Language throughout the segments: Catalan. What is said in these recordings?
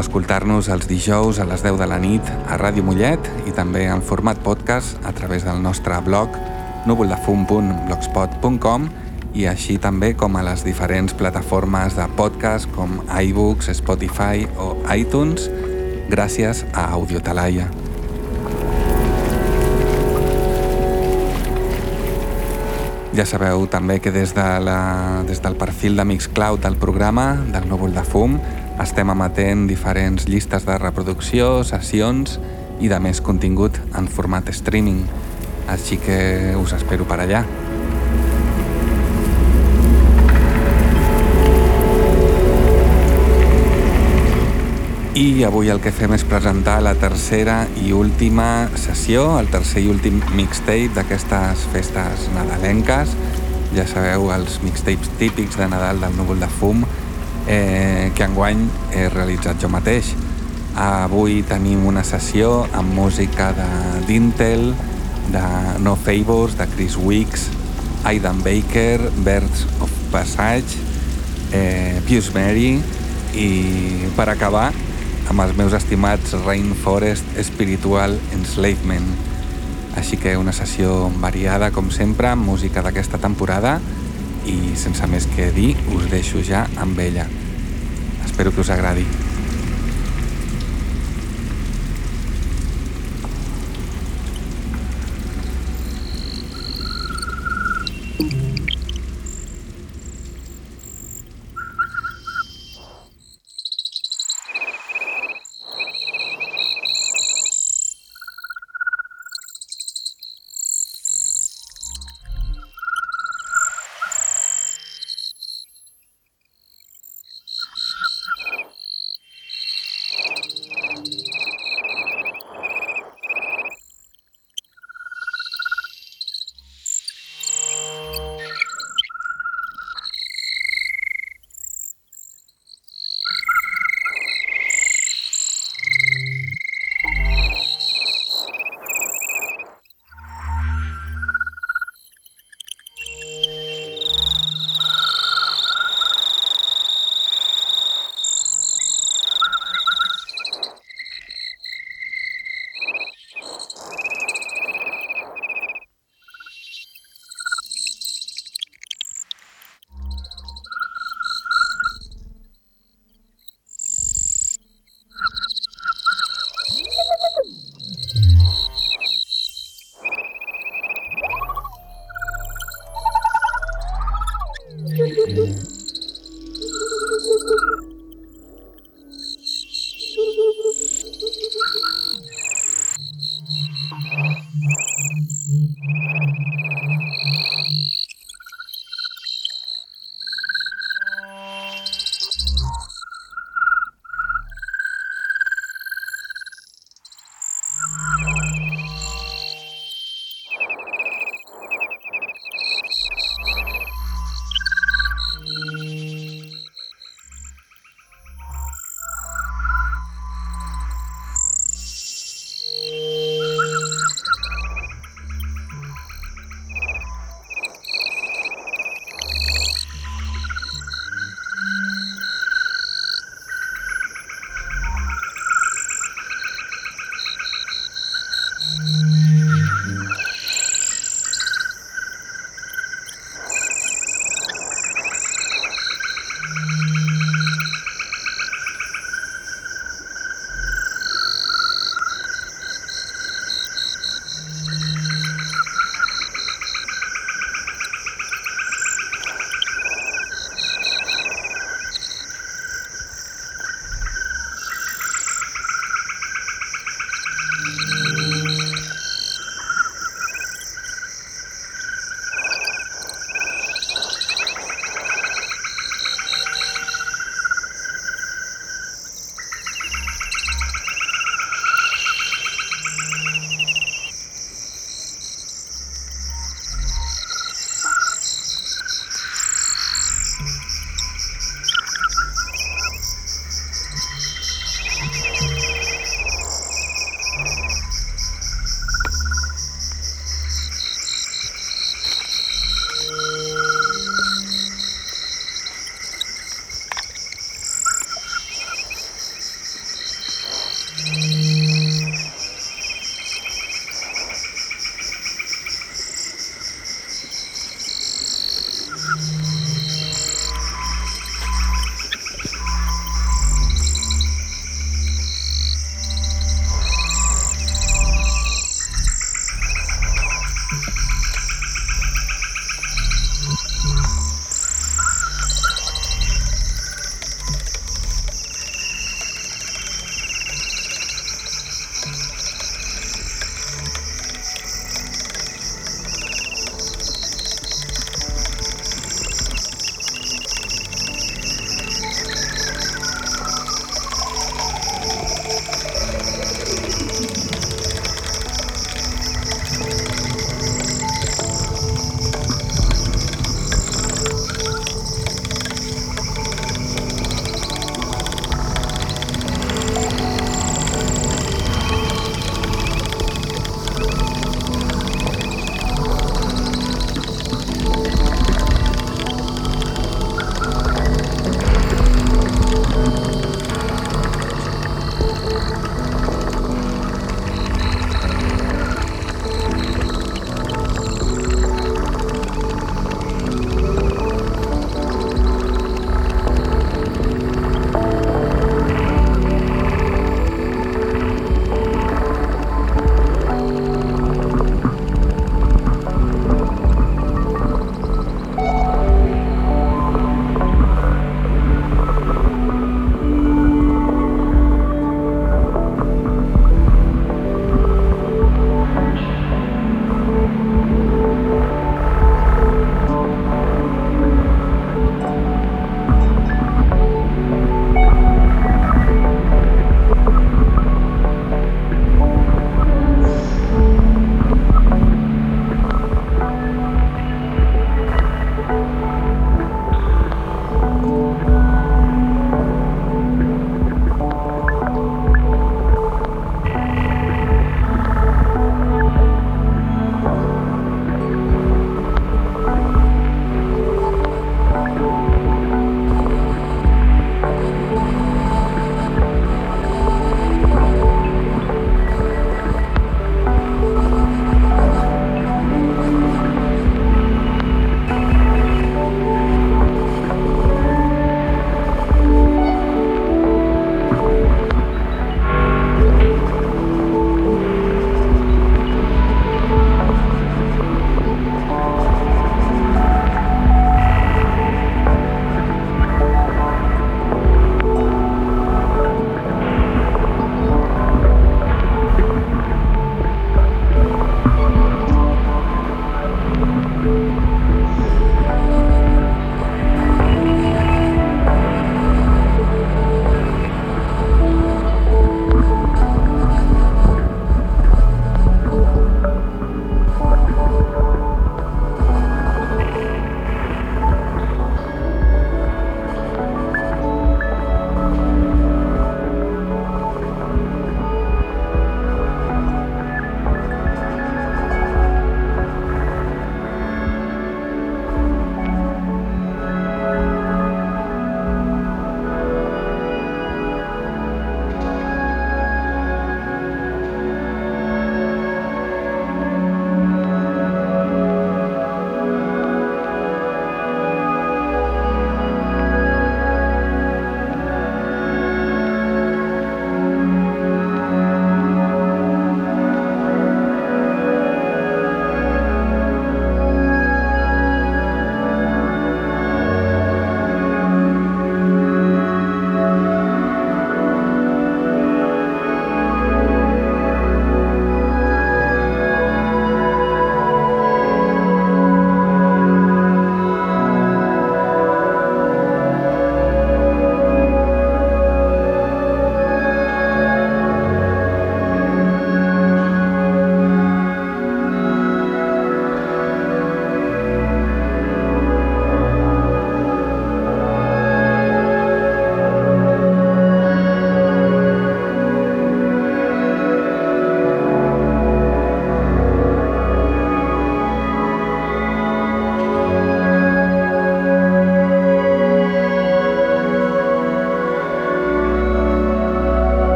Escoltar-nos els dijous a les 10 de la nit a Ràdio Mollet i també en format podcast a través del nostre blog núvoldefum.blogspot.com i així també com a les diferents plataformes de podcast com iBooks, Spotify o iTunes gràcies a Audiotalaia. Ja sabeu també que des, de la, des del perfil de Mixcloud del programa del Núvol de Fum estem emetent diferents llistes de reproducció, sessions i de més contingut en format streaming, així que us espero per allà. I avui el que fem és presentar la tercera i última sessió, el tercer i últim mixtape d'aquestes festes nadalenques. Ja sabeu, els mixtapes típics de Nadal del núvol de fum, eh, que enguany he realitzat jo mateix. Avui tenim una sessió amb música d'Intel, de, No Favors, de Chris Weeks, Aidan Baker, Birds of Passage, eh, Pius Mary i per acabar amb els meus estimats Rainforest Spiritual Enslavement. Així que una sessió variada, com sempre, amb música d'aquesta temporada i sense més que dir, us deixo ja amb ella. Espero que us agradi.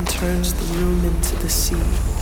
And turns the room into the sea.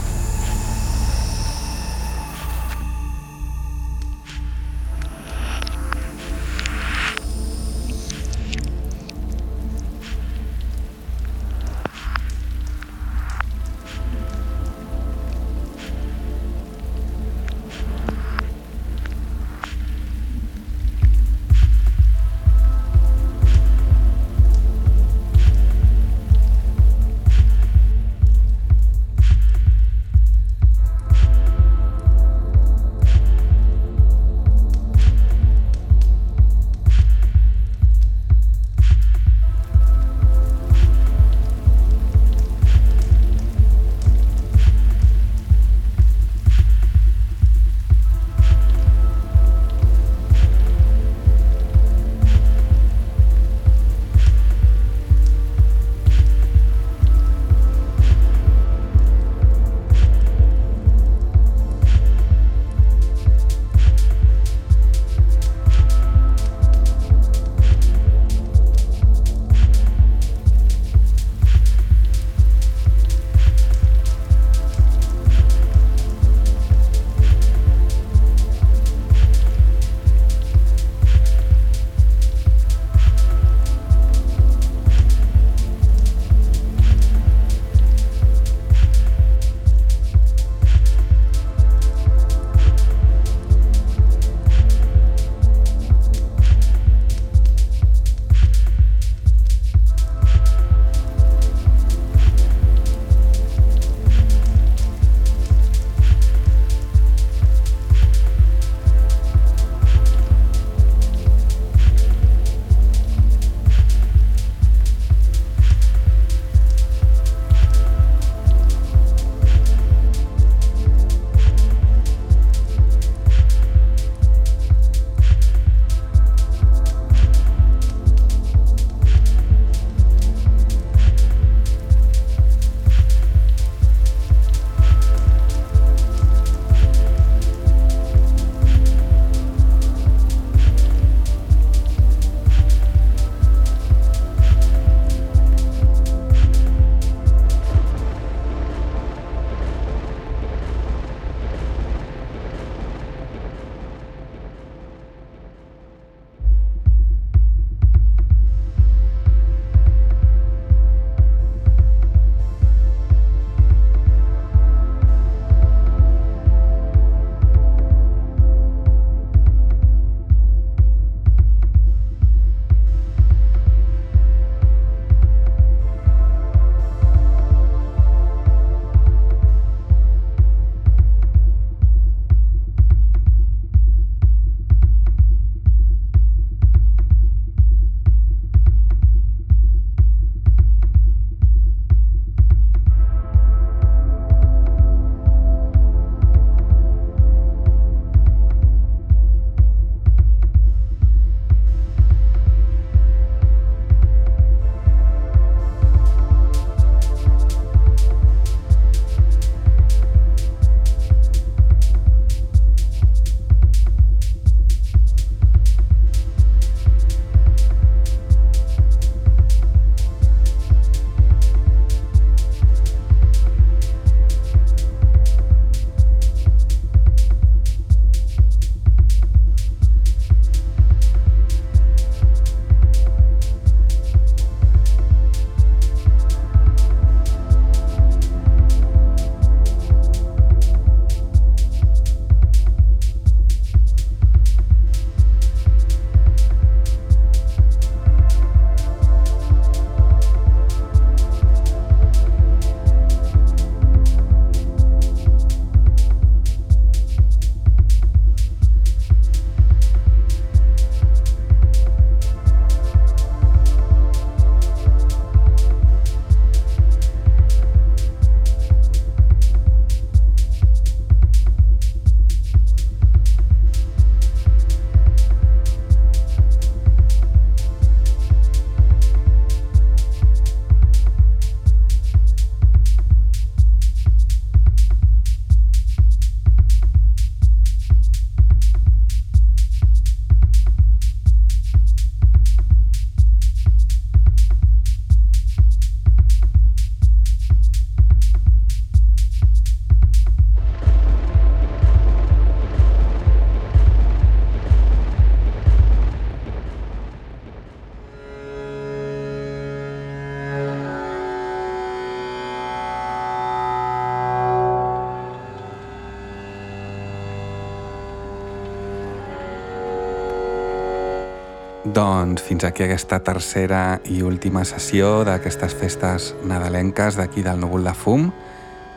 Doncs fins aquí aquesta tercera i última sessió d'aquestes festes nadalenques d'aquí del núvol de fum.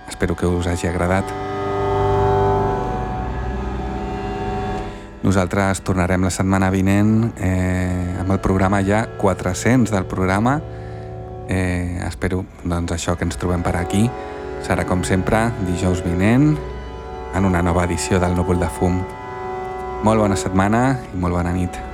Espero que us hagi agradat. Nosaltres tornarem la setmana vinent eh, amb el programa ja 400 del programa. Eh, espero doncs, això que ens trobem per aquí. Serà com sempre dijous vinent en una nova edició del Núvol de Fum. Molt bona setmana i molt bona nit.